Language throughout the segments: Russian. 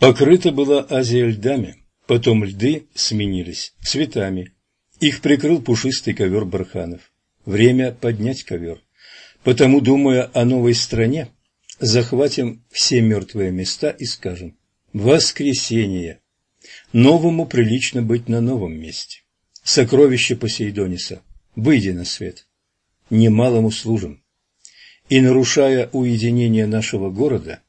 Покрыта была Азия льдами, потом льды сменились цветами. Их прикрыл пушистый ковер барханов. Время поднять ковер. Потому, думая о новой стране, захватим все мертвые места и скажем «Воскресенье». Новому прилично быть на новом месте. Сокровище Посейдониса, выйди на свет. Немалому служим. И нарушая уединение нашего города,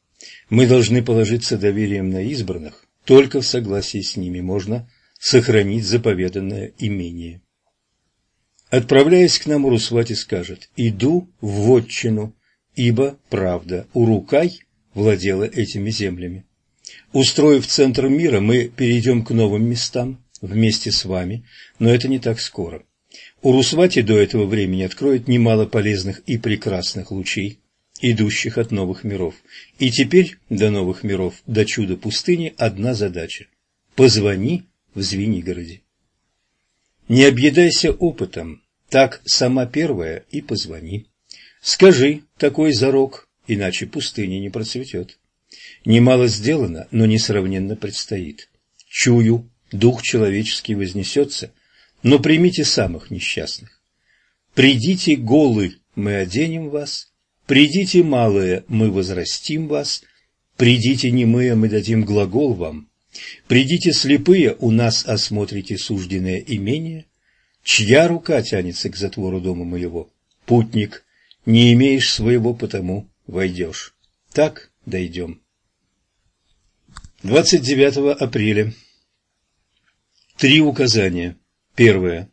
мы должны положиться доверием на избранных, только в согласии с ними можно сохранить заповеданное имение. Отправляясь к нам, Урусвати скажет «Иду в вотчину, ибо, правда, Урукай владела этими землями. Устроив центр мира, мы перейдем к новым местам вместе с вами, но это не так скоро. Урусвати до этого времени откроет немало полезных и прекрасных лучей, идущих от новых миров. И теперь до новых миров, до чуда пустыни, одна задача – позвони в Звенигороде. Не объедайся опытом, так сама первая и позвони. Скажи такой зарок, иначе пустыня не процветет. Немало сделано, но несравненно предстоит. Чую, дух человеческий вознесется, но примите самых несчастных. Придите голы, мы оденем вас, придите малые, мы возрастим вас, придите немые, мы дадим глагол вам, придите слепые, у нас осмотрите сужденное имение, чья рука тянется к затвору дома моего? Путник, не имеешь своего, потому войдешь. Так дойдем. 29 апреля. Три указания. Первое.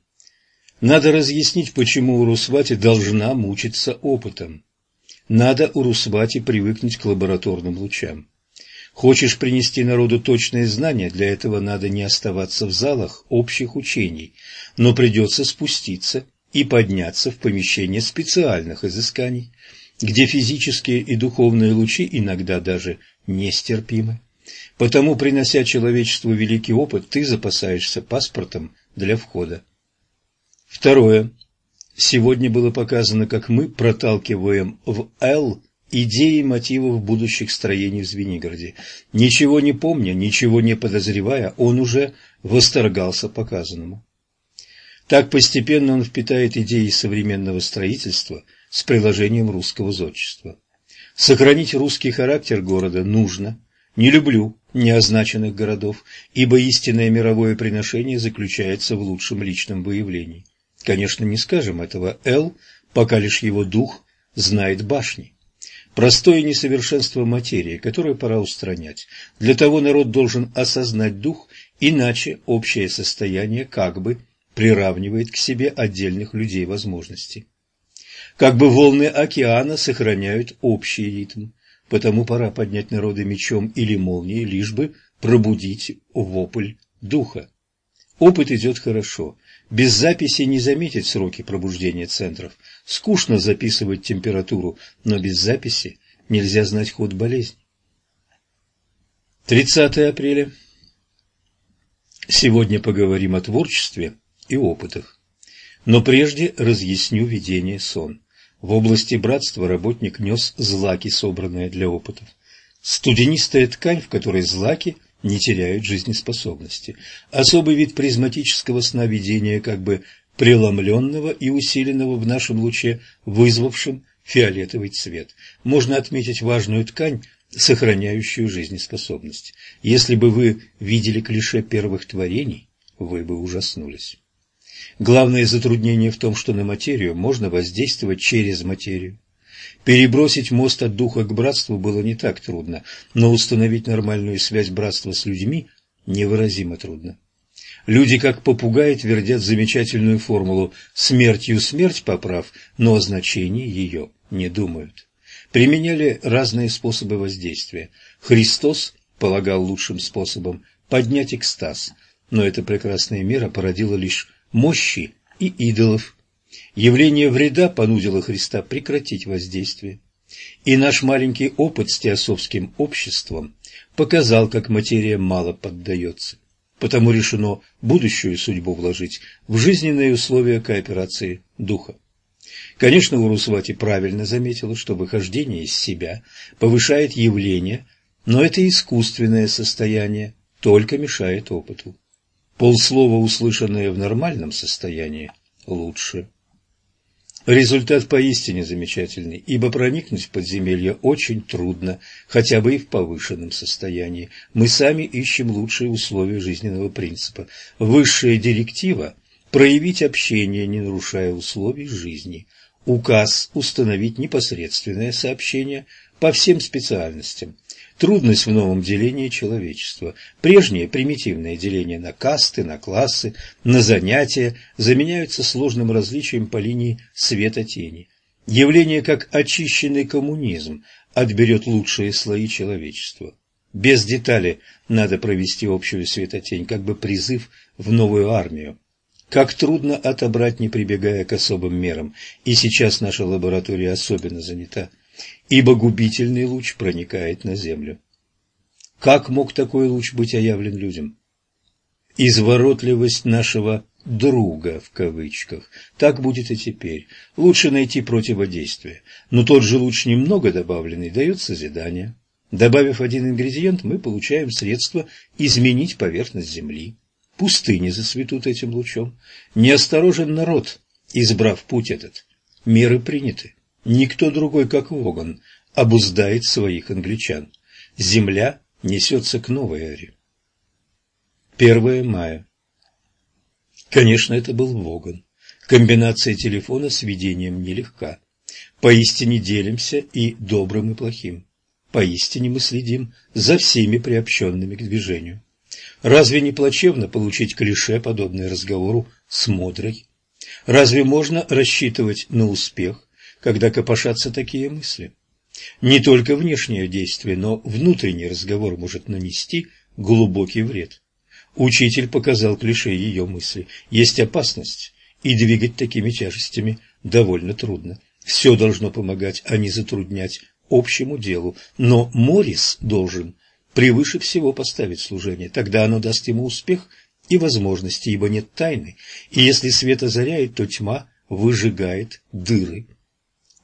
Надо разъяснить, почему Урусвати должна мучиться опытом. Надо Урусвати привыкнуть к лабораторным лучам. Хочешь принести народу точные знания, для этого надо не оставаться в залах общих учений, но придется спуститься и подняться в помещение специальных изысканий, где физические и духовные лучи иногда даже нестерпимы. Потому, принося человечеству великий опыт, ты запасаешься паспортом для входа. Второе. Сегодня было показано, как мы проталкиваем в «Л» идеи мотивов будущих строений в Звенигороде. Ничего не помня, ничего не подозревая, он уже восторгался показанному. Так постепенно он впитает идеи современного строительства с приложением русского зодчества. Сохранить русский характер города нужно. Не люблю неозначенных городов, ибо истинное мировое приношение заключается в лучшем личном выявлении. Конечно, не скажем этого Л, пока лишь его дух знает башни. Простое несовершенство материи, которое пора устранять. Для того народ должен осознать дух, иначе общее состояние как бы приравнивает к себе отдельных людей возможности. Как бы волны океана сохраняют общий ритм, потому пора поднять народы мечом или молнией, лишь бы пробудить вопль духа. Опыт идет хорошо. Без записи не заметить сроки пробуждения центров. Скучно записывать температуру, но без записи нельзя знать ход болезни. 30 апреля. Сегодня поговорим о творчестве и опытах. Но прежде разъясню видение сон. В области братства работник нес злаки, собранные для опытов. Студенистая ткань, в которой злаки не теряют жизнеспособности. Особый вид призматического сновидения, как бы преломленного и усиленного в нашем луче, вызвавшим фиолетовый цвет. Можно отметить важную ткань, сохраняющую жизнеспособность. Если бы вы видели клише первых творений, вы бы ужаснулись. Главное затруднение в том, что на материю можно воздействовать через материю. Перебросить мост от духа к братству было не так трудно, но установить нормальную связь братства с людьми невыразимо трудно. Люди, как попугаи, твердят замечательную формулу «смертью смерть поправ», но о значении ее не думают. Применяли разные способы воздействия. Христос полагал лучшим способом поднять экстаз, но эта прекрасная мера породила лишь мощи и идолов. Явление вреда понудило Христа прекратить воздействие. И наш маленький опыт с теософским обществом показал, как материя мало поддается. Потому решено будущую судьбу вложить в жизненные условия кооперации духа. Конечно, Урусвати правильно заметила, что выхождение из себя повышает явление, но это искусственное состояние, только мешает опыту. Полслова, услышанное в нормальном состоянии, лучше. Результат поистине замечательный, ибо проникнуть в подземелье очень трудно, хотя бы и в повышенном состоянии. Мы сами ищем лучшие условия жизненного принципа. Высшая директива – проявить общение, не нарушая условий жизни. Указ – установить непосредственное сообщение по всем специальностям. Трудность в новом делении человечества. Прежнее примитивное деление на касты, на классы, на занятия заменяются сложным различием по линии света-тени. Явление как очищенный коммунизм отберет лучшие слои человечества. Без детали надо провести общую светотень, как бы призыв в новую армию. Как трудно отобрать, не прибегая к особым мерам, и сейчас наша лаборатория особенно занята ибо губительный луч проникает на землю. Как мог такой луч быть оявлен людям? Изворотливость нашего «друга» в кавычках. Так будет и теперь. Лучше найти противодействие. Но тот же луч, немного добавленный, дает созидание. Добавив один ингредиент, мы получаем средство изменить поверхность Земли. Пустыни засветут этим лучом. Неосторожен народ, избрав путь этот. Меры приняты. Никто другой, как Воган, обуздает своих англичан. Земля несется к новой эре. 1 мая. Конечно, это был Воган. Комбинация телефона с видением нелегка. Поистине делимся и добрым, и плохим. Поистине мы следим за всеми приобщенными к движению. Разве не плачевно получить клише, подобное разговору с Модрой? Разве можно рассчитывать на успех, когда копошатся такие мысли. Не только внешнее действие, но внутренний разговор может нанести глубокий вред. Учитель показал клише ее мысли. Есть опасность, и двигать такими тяжестями довольно трудно. Все должно помогать, а не затруднять общему делу. Но Морис должен превыше всего поставить служение. Тогда оно даст ему успех и возможности, ибо нет тайны. И если свет озаряет, то тьма выжигает дыры.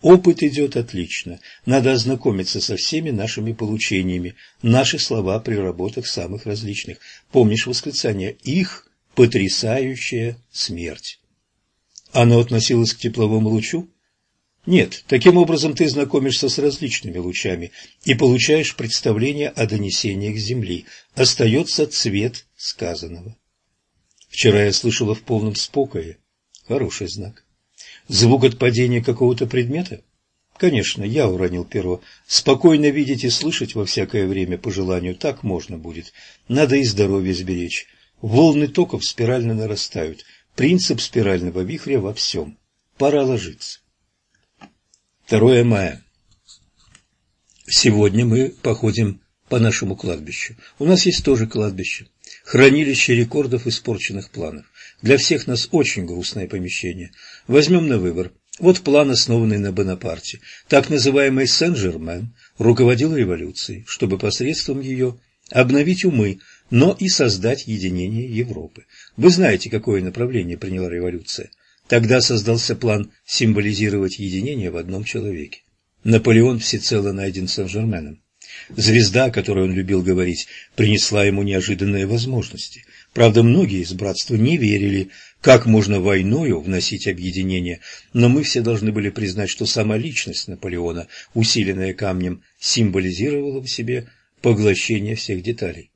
Опыт идет отлично. Надо ознакомиться со всеми нашими получениями. Наши слова при работах самых различных. Помнишь восклицание «Их потрясающая смерть». Оно относилось к тепловому лучу? Нет, таким образом ты знакомишься с различными лучами и получаешь представление о донесениях Земли. Остается цвет сказанного. Вчера я слышала в полном спокое. Хороший знак. Звук от падения какого-то предмета? Конечно, я уронил перо. Спокойно видеть и слышать во всякое время по желанию так можно будет. Надо и здоровье сберечь. Волны токов спирально нарастают. Принцип спирального вихря во всем. Пора ложиться. 2 мая. Сегодня мы походим по нашему кладбищу. У нас есть тоже кладбище. Хранилище рекордов испорченных планов. Для всех нас очень грустное помещение. Возьмем на выбор. Вот план, основанный на Бонапарте. Так называемый Сен-Жермен руководил революцией, чтобы посредством ее обновить умы, но и создать единение Европы. Вы знаете, какое направление приняла революция. Тогда создался план символизировать единение в одном человеке. Наполеон всецело найден Сен-Жерменом. Звезда, о которой он любил говорить, принесла ему неожиданные возможности. Правда, многие из братства не верили, как можно войною вносить объединение, но мы все должны были признать, что сама личность Наполеона, усиленная камнем, символизировала в себе поглощение всех деталей.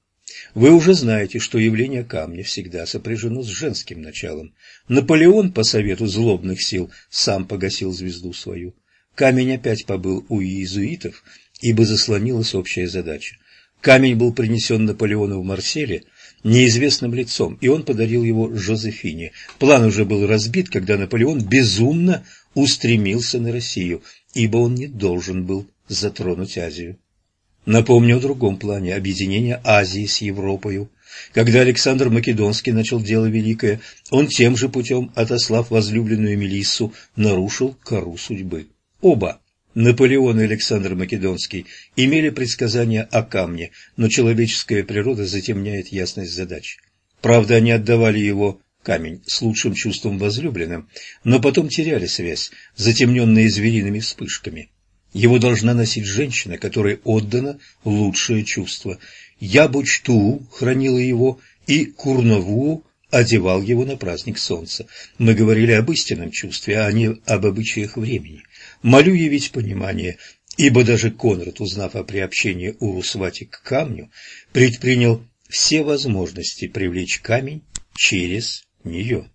Вы уже знаете, что явление камня всегда сопряжено с женским началом. Наполеон, по совету злобных сил, сам погасил звезду свою. Камень опять побыл у иезуитов, ибо заслонилась общая задача. Камень был принесен Наполеону в Марселе неизвестным лицом, и он подарил его Жозефине. План уже был разбит, когда Наполеон безумно устремился на Россию, ибо он не должен был затронуть Азию. Напомню о другом плане – объединения Азии с Европою. Когда Александр Македонский начал дело великое, он тем же путем, отослав возлюбленную Мелиссу, нарушил кору судьбы. Оба Наполеон и Александр Македонский имели предсказания о камне, но человеческая природа затемняет ясность задач. Правда, они отдавали его, камень, с лучшим чувством возлюбленным, но потом теряли связь, затемненные звериными вспышками. Его должна носить женщина, которой отдано лучшее чувство. Ябучту хранила его, и Курнову одевал его на праздник солнца. Мы говорили об истинном чувстве, а не об обычаях времени. Молю явить понимание, ибо даже Конрад, узнав о приобщении Урусвати к камню, предпринял все возможности привлечь камень через нее.